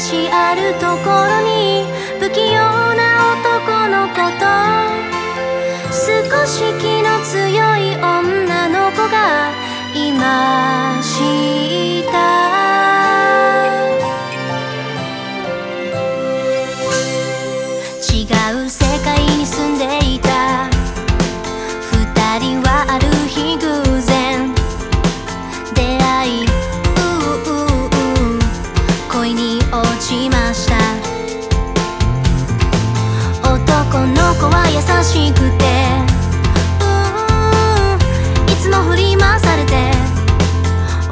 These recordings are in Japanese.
しあるところに不器用な男のことは優しくて。いつも振り回されて。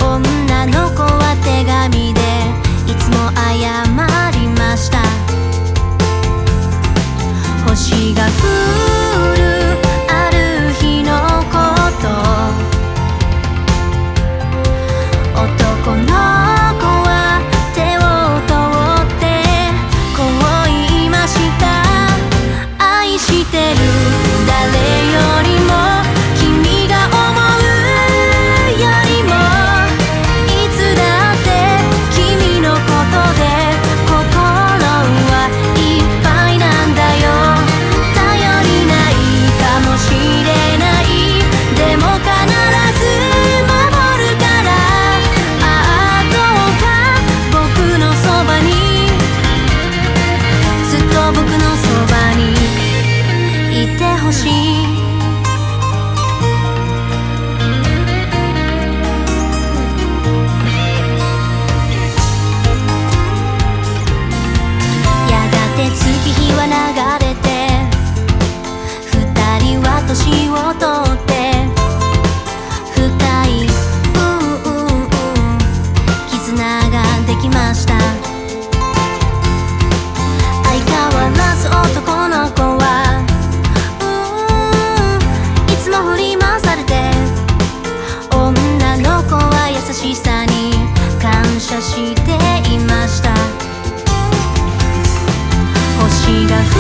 女の子は手紙できました。相変わらず男の子は。うんいつも振り回されて。女の子は優しさに感謝していました。星が降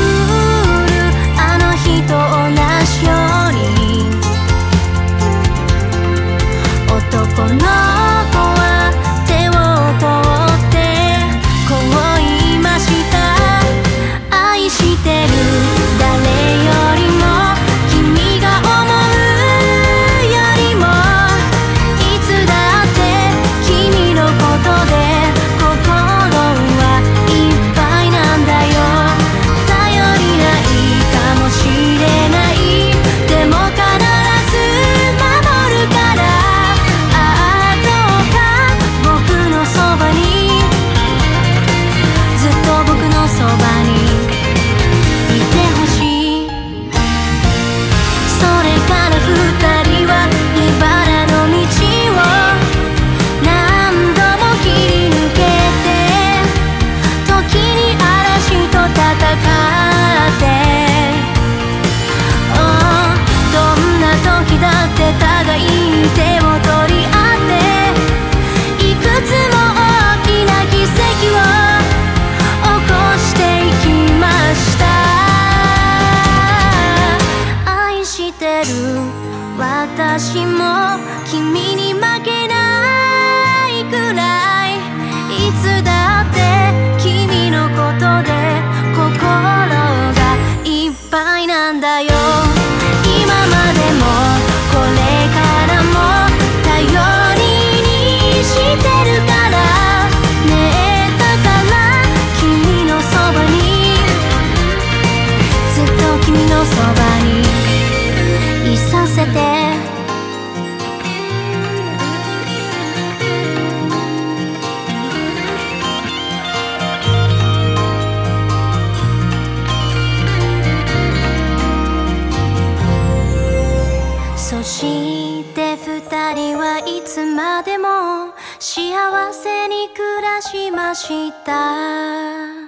るあの日と同じように。男の子も幸せに暮らしました。